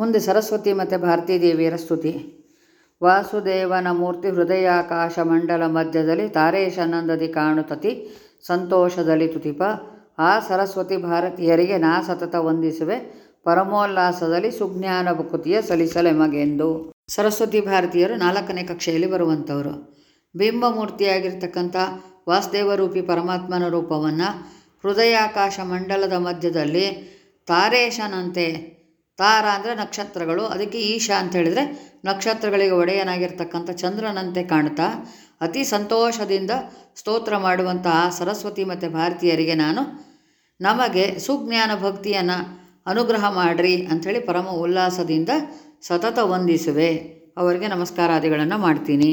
ಮುಂದೆ ಸರಸ್ವತಿ ಮತ್ತು ಭಾರತೀ ದೇವಿಯರ ಸ್ತುತಿ. ವಾಸುದೇವನ ಮೂರ್ತಿ ಹೃದಯಾಕಾಶ ಮಂಡಲ ಮಧ್ಯದಲ್ಲಿ ತಾರೇಶನಂದದಿ ಕಾಣುತತಿ, ಸಂತೋಷದಲ್ಲಿ ತುತಿಪ. ಆ ಸರಸ್ವತಿ ಭಾರತೀಯರಿಗೆ ನಾ ಸತತ ವಂದಿಸುವೆ. ಪರಮೋಲ್ಲಾಸದಲ್ಲಿ ಸುಜ್ಞಾನ ಭಕುತಿಯ ಸಲಿಸಲೆಮಗೆಂದು ಸರಸ್ವತಿ ಭಾರತೀಯರು ನಾಲ್ಕನೇ ಕಕ್ಷೆಯಲ್ಲಿ ಬರುವಂಥವರು. ಬಿಂಬಮೂರ್ತಿಯಾಗಿರ್ತಕ್ಕಂಥ ವಾಸುದೇವರೂಪಿ ಪರಮಾತ್ಮನ ರೂಪವನ್ನು ಹೃದಯಾಕಾಶ ಮಂಡಲದ ಮಧ್ಯದಲ್ಲಿ ತಾರೇಶನಂತೆ ತಾರ ಅಂದರೆ ನಕ್ಷತ್ರಗಳು. ಅದಕ್ಕೆ ಈಶಾ ಅಂತ ಹೇಳಿದರೆ ನಕ್ಷತ್ರಗಳಿಗೆ ಒಡೆಯನಾಗಿರ್ತಕ್ಕಂಥ ಚಂದ್ರನಂತೆ ಕಾಣ್ತಾ ಅತಿ ಸಂತೋಷದಿಂದ ಸ್ತೋತ್ರ ಮಾಡುವಂತಹ ಸರಸ್ವತಿ ಮತ್ತು ಭಾರತೀಯರಿಗೆ ನಾನು ನಮಗೆ ಸುಜ್ಞಾನ ಭಕ್ತಿಯನ್ನು ಅನುಗ್ರಹ ಮಾಡಿರಿ ಅಂಥೇಳಿ ಪರಮ ಉಲ್ಲಾಸದಿಂದ ಸತತ ವಂದಿಸುವೆ. ಅವರಿಗೆ ನಮಸ್ಕಾರಾದಿಗಳನ್ನು ಮಾಡ್ತೀನಿ.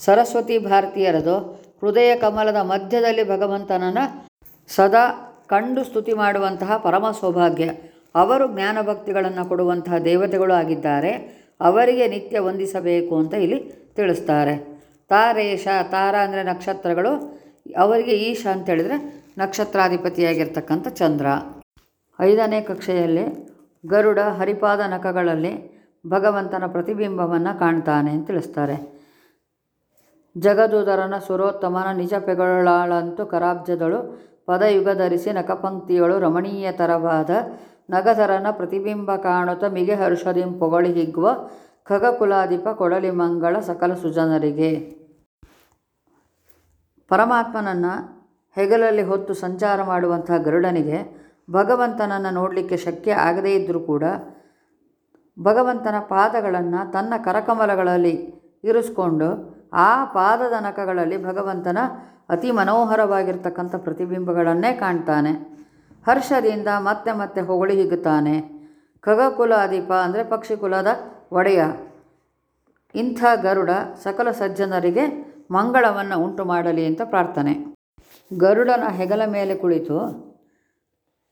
ಸರಸ್ವತಿ ಭಾರತೀಯರದು ಹೃದಯ ಕಮಲದ ಮಧ್ಯದಲ್ಲಿ ಭಗವಂತನನ್ನು ಸದಾ ಕಂಡು ಸ್ತುತಿ ಮಾಡುವಂತಹ ಪರಮ ಸೌಭಾಗ್ಯ. ಅವರು ಜ್ಞಾನಭಕ್ತಿಗಳನ್ನು ಕೊಡುವಂತಹ ದೇವತೆಗಳು ಆಗಿದ್ದಾರೆ. ಅವರಿಗೆ ನಿತ್ಯ ವಂದಿಸಬೇಕು ಅಂತ ಇಲ್ಲಿ ತಿಳಿಸ್ತಾರೆ. ತಾರೇಶ, ತಾರ ಅಂದರೆ ನಕ್ಷತ್ರಗಳು. ಅವರಿಗೆ ಈಶ ಅಂತ ಹೇಳಿದರೆ ನಕ್ಷತ್ರಾಧಿಪತಿಯಾಗಿರ್ತಕ್ಕಂಥ ಚಂದ್ರ. ಐದನೇ ಕಕ್ಷೆಯಲ್ಲಿ ಗರುಡ ಹರಿಪಾದ ನಖಗಳಲ್ಲಿ ಭಗವಂತನ ಪ್ರತಿಬಿಂಬವನ್ನು ಕಾಣ್ತಾನೆ ಅಂತ ತಿಳಿಸ್ತಾರೆ. ಜಗದುದರನ, ಸುರೋತ್ತಮನ, ನಿಜ ಪೆಗಳಾಳಂತೂ ಕರಾಬ್ಜದಳು, ಪದಯುಗ ಧರಿಸಿ ನಖಪಂಕ್ತಿಯಳು ರಮಣೀಯ ತರವಾದ ನಗಧರನ ಪ್ರತಿಬಿಂಬ ಕಾಣುತ್ತ ಮಿಗೆ ಹರ್ಷದಿಂ ಪೊಗಳಿ ಹಿಗ್ಗುವ ಖಗಕುಲಾಧಿಪ ಕೊಡಲಿ ಮಂಗಳ ಸಕಲ ಸುಜನರಿಗೆ. ಪರಮಾತ್ಮನನ್ನು ಹೆಗಲಲ್ಲಿ ಹೊತ್ತು ಸಂಚಾರ ಮಾಡುವಂತಹ ಗರುಡನಿಗೆ ಭಗವಂತನನ್ನು ನೋಡಲಿಕ್ಕೆ ಶಕ್ಯ ಆಗದೇ ಇದ್ದರೂ ಕೂಡ ಭಗವಂತನ ಪಾದಗಳನ್ನು ತನ್ನ ಕರಕಮಲಗಳಲ್ಲಿ ಇರಿಸ್ಕೊಂಡು ಆ ಪಾದದ ನಖಗಳಲ್ಲಿ ಭಗವಂತನ ಅತಿ ಮನೋಹರವಾಗಿರ್ತಕ್ಕಂಥ ಪ್ರತಿಬಿಂಬಗಳನ್ನೇ ಕಾಣ್ತಾನೆ. ಹರ್ಷದಿಂದ ಮತ್ತೆ ಮತ್ತೆ ಹೊಗಳಿ ಹಿಗ್ಗುತ್ತಾನೆ. ಖಗಕುಲ ಅಧಿಪ ಅಂದರೆ ಪಕ್ಷಿಕುಲದ ಒಡೆಯ. ಇಂಥ ಗರುಡ ಸಕಲ ಸಜ್ಜನರಿಗೆ ಮಂಗಳವನ್ನು ಉಂಟು ಮಾಡಲಿ ಅಂತ ಪ್ರಾರ್ಥನೆ. ಗರುಡನ ಹೆಗಲ ಮೇಲೆ ಕುಳಿತು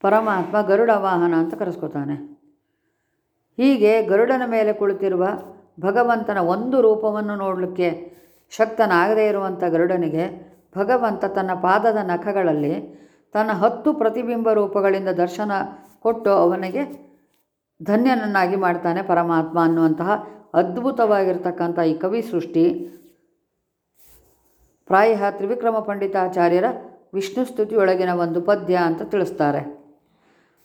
ಪರಮಾತ್ಮ ಗರುಡ ವಾಹನ ಅಂತ ಕರೆಸ್ಕೊತಾನೆ. ಹೀಗೆ ಗರುಡನ ಮೇಲೆ ಕುಳಿತಿರುವ ಭಗವಂತನ ಒಂದು ರೂಪವನ್ನು ನೋಡಲಿಕ್ಕೆ ಶಕ್ತನಾಗದೇ ಇರುವಂಥ ಗರುಡನಿಗೆ ಭಗವಂತ ತನ್ನ ಪಾದದ ನಖಗಳಲ್ಲಿ ತನ್ನ ಹತ್ತು ಪ್ರತಿಬಿಂಬ ರೂಪಗಳಿಂದ ದರ್ಶನ ಕೊಟ್ಟು ಅವನಿಗೆ ಧನ್ಯನನ್ನಾಗಿ ಮಾಡ್ತಾನೆ ಪರಮಾತ್ಮ ಅನ್ನುವಂತಹ ಅದ್ಭುತವಾಗಿರ್ತಕ್ಕಂಥ ಈ ಕವಿ ಸೃಷ್ಟಿ. ಪ್ರಾಯ ತ್ರಿವಿಕ್ರಮ ಪಂಡಿತಾಚಾರ್ಯರ ವಿಷ್ಣು ಸ್ತುತಿಯೊಳಗಿನ ಒಂದು ಪದ್ಯ ಅಂತ ತಿಳಿಸ್ತಾರೆ.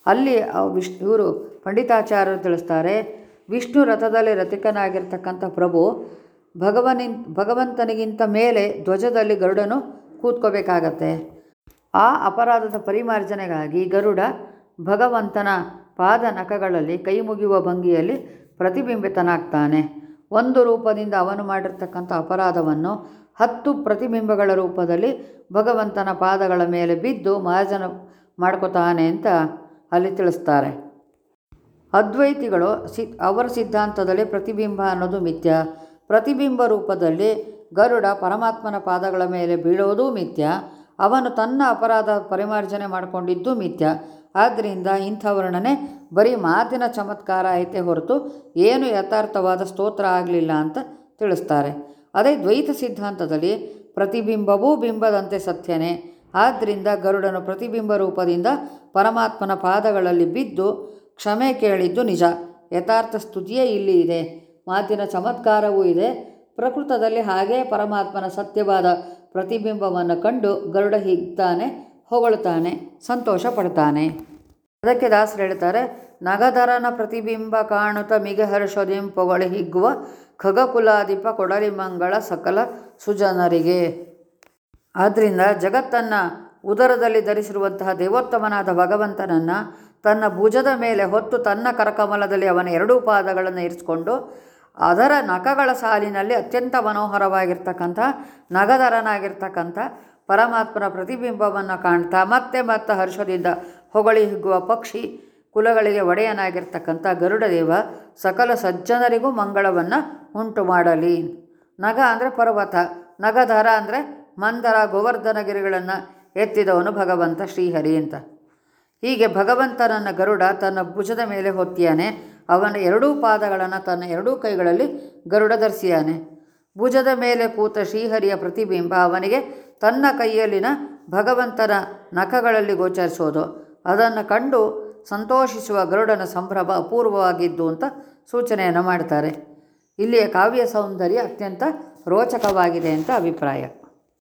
ಅಲ್ಲಿ ವಿಶ್ ಇವರು ಪಂಡಿತಾಚಾರ್ಯರು ತಿಳಿಸ್ತಾರೆ, ವಿಷ್ಣು ರಥದಲ್ಲಿ ರಥಿಕನಾಗಿರ್ತಕ್ಕಂಥ ಪ್ರಭು ಭಗವನಿ ಭಗವಂತನಿಗಿಂತ ಮೇಲೆ ಧ್ವಜದಲ್ಲಿ ಗರುಡನು ಕೂತ್ಕೋಬೇಕಾಗತ್ತೆ. ಆ ಅಪರಾಧದ ಪರಿಮಾರ್ಜನೆಗಾಗಿ ಗರುಡ ಭಗವಂತನ ಪಾದ ನಖಗಳಲ್ಲಿ ಕೈ ಮುಗಿಯುವ ಭಂಗಿಯಲ್ಲಿ ಪ್ರತಿಬಿಂಬಿತನಾಗ್ತಾನೆ. ಒಂದು ರೂಪದಿಂದ ಅವನು ಮಾಡಿರ್ತಕ್ಕಂಥ ಅಪರಾಧವನ್ನು ಹತ್ತು ಪ್ರತಿಬಿಂಬಗಳ ರೂಪದಲ್ಲಿ ಭಗವಂತನ ಪಾದಗಳ ಮೇಲೆ ಬಿದ್ದು ಮಾರ್ಜನ ಮಾಡ್ಕೋತಾನೆ ಅಂತ ಅಲ್ಲಿ ತಿಳಿಸ್ತಾರೆ. ಅದ್ವೈತಿಗಳು ಸಿ, ಅವರ ಸಿದ್ಧಾಂತದಲ್ಲಿ ಪ್ರತಿಬಿಂಬ ಅನ್ನೋದು ಮಿಥ್ಯ. ಪ್ರತಿಬಿಂಬ ರೂಪದಲ್ಲಿ ಗರುಡ ಪರಮಾತ್ಮನ ಪಾದಗಳ ಮೇಲೆ ಬೀಳೋದು ಮಿಥ್ಯ. ಅವನು ತನ್ನ ಅಪರಾಧ ಪರಿಮಾರ್ಜನೆ ಮಾಡಿಕೊಂಡಿದ್ದು ಮಿಥ್ಯ. ಆದ್ದರಿಂದ ಇಂಥ ವರ್ಣನೆ, ಬರೀ ಮಾತಿನ ಚಮತ್ಕಾರ ಐತೆ ಹೊರತು ಏನು ಯಥಾರ್ಥವಾದ ಸ್ತೋತ್ರ ಆಗಲಿಲ್ಲ ಅಂತ ತಿಳಿಸ್ತಾರೆ. ಅದೇ ದ್ವೈತ ಸಿದ್ಧಾಂತದಲ್ಲಿ ಪ್ರತಿಬಿಂಬವೂ ಬಿಂಬದಂತೆ ಸತ್ಯನೇ. ಆದ್ದರಿಂದ ಗರುಡನು ಪ್ರತಿಬಿಂಬ ರೂಪದಿಂದ ಪರಮಾತ್ಮನ ಪಾದಗಳಲ್ಲಿ ಬಿದ್ದು ಕ್ಷಮೆ ಕೇಳಿದ್ದು ನಿಜ. ಯಥಾರ್ಥ ಸ್ತುತಿಯೇ ಇಲ್ಲಿ ಇದೆ. ಮಾತಿನ ಚಮತ್ಕಾರವೂ ಇದೆ. ಪ್ರಕೃತದಲ್ಲಿ ಹಾಗೇ ಪರಮಾತ್ಮನ ಸತ್ಯವಾದ ಪ್ರತಿಬಿಂಬವನ್ನು ಕಂಡು ಗರುಡ ಹಿಗ್ತಾನೆ ಹೊಗಳುತ್ತಾನೆ ಸಂತೋಷ ಪಡ್ತಾನೆ ಅದಕ್ಕೆ ದಾಸರು ಹೇಳ್ತಾರೆ, ನಗಧರನ ಪ್ರತಿಬಿಂಬ ಕಾಣುತ್ತ ಮಿಗ ಹರ್ಷದಿಂ ಪೊಗಳಿ ಹಿಗ್ಗುವ ಖಗಕುಲಾಧಿಪ ಕೊಡಲಿ ಮಂಗಳ ಸಕಲ ಸುಜನರಿಗೆ. ಆದ್ದರಿಂದ ಜಗತ್ತನ್ನು ಉದರದಲ್ಲಿ ಧರಿಸಿರುವಂತಹ ದೇವೋತ್ತಮನಾದ ಭಗವಂತನನ್ನು ತನ್ನ ಭುಜದ ಮೇಲೆ ಹೊತ್ತು ತನ್ನ ಕರಕಮಲದಲ್ಲಿ ಅವನ ಎರಡೂ ಪಾದಗಳನ್ನು ಇರಿಸ್ಕೊಂಡು ಅದರ ನಖಗಳ ಸಾಲಿನಲ್ಲಿ ಅತ್ಯಂತ ಮನೋಹರವಾಗಿರ್ತಕ್ಕಂಥ ನಗಧರನಾಗಿರ್ತಕ್ಕಂಥ ಪರಮಾತ್ಮನ ಪ್ರತಿಬಿಂಬವನ್ನು ಕಾಣ್ತಾ ಮತ್ತೆ ಮತ್ತೆ ಹರ್ಷದಿಂದ ಹೊಗಳಿ ಹಿಗ್ಗುವ ಪಕ್ಷಿ ಕುಲಗಳಿಗೆ ಒಡೆಯನಾಗಿರ್ತಕ್ಕಂಥ ಗರುಡದೇವ ಸಕಲ ಸಜ್ಜನರಿಗೂ ಮಂಗಳವನ್ನು ಉಂಟು ಮಾಡಲಿ. ನಗ ಅಂದರೆ ಪರ್ವತ, ನಗಧರ ಅಂದರೆ ಮಂದರ ಗೋವರ್ಧನಗಿರಿಗಳನ್ನು ಎತ್ತಿದವನು ಭಗವಂತ ಶ್ರೀಹರಿ ಅಂತ. ಹೀಗೆ ಭಗವಂತನನ್ನು ಗರುಡ ತನ್ನ ಭುಜದ ಮೇಲೆ ಹೊತ್ತಿಯಾನೆ ಅವನ ಎರಡೂ ಪಾದಗಳನ್ನು ತನ್ನ ಎರಡೂ ಕೈಗಳಲ್ಲಿ ಗರುಡ ಧರಿಸಿಯಾನೆ ಭುಜದ ಮೇಲೆ ಕೂತ ಶ್ರೀಹರಿಯ ಪ್ರತಿಬಿಂಬ ಅವನಿಗೆ ತನ್ನ ಕೈಯಲ್ಲಿನ ಭಗವಂತನ ನಖಗಳಲ್ಲಿ ಗೋಚರಿಸೋದು. ಅದನ್ನು ಕಂಡು ಸಂತೋಷಿಸುವ ಗರುಡನ ಸಂಭ್ರಮ ಅಪೂರ್ವವಾಗಿದ್ದು ಅಂತ ಸೂಚನೆಯನ್ನು ಮಾಡ್ತಾರೆ. ಇಲ್ಲಿಯ ಕಾವ್ಯ ಸೌಂದರ್ಯ ಅತ್ಯಂತ ರೋಚಕವಾಗಿದೆ ಅಂತ ಅಭಿಪ್ರಾಯ.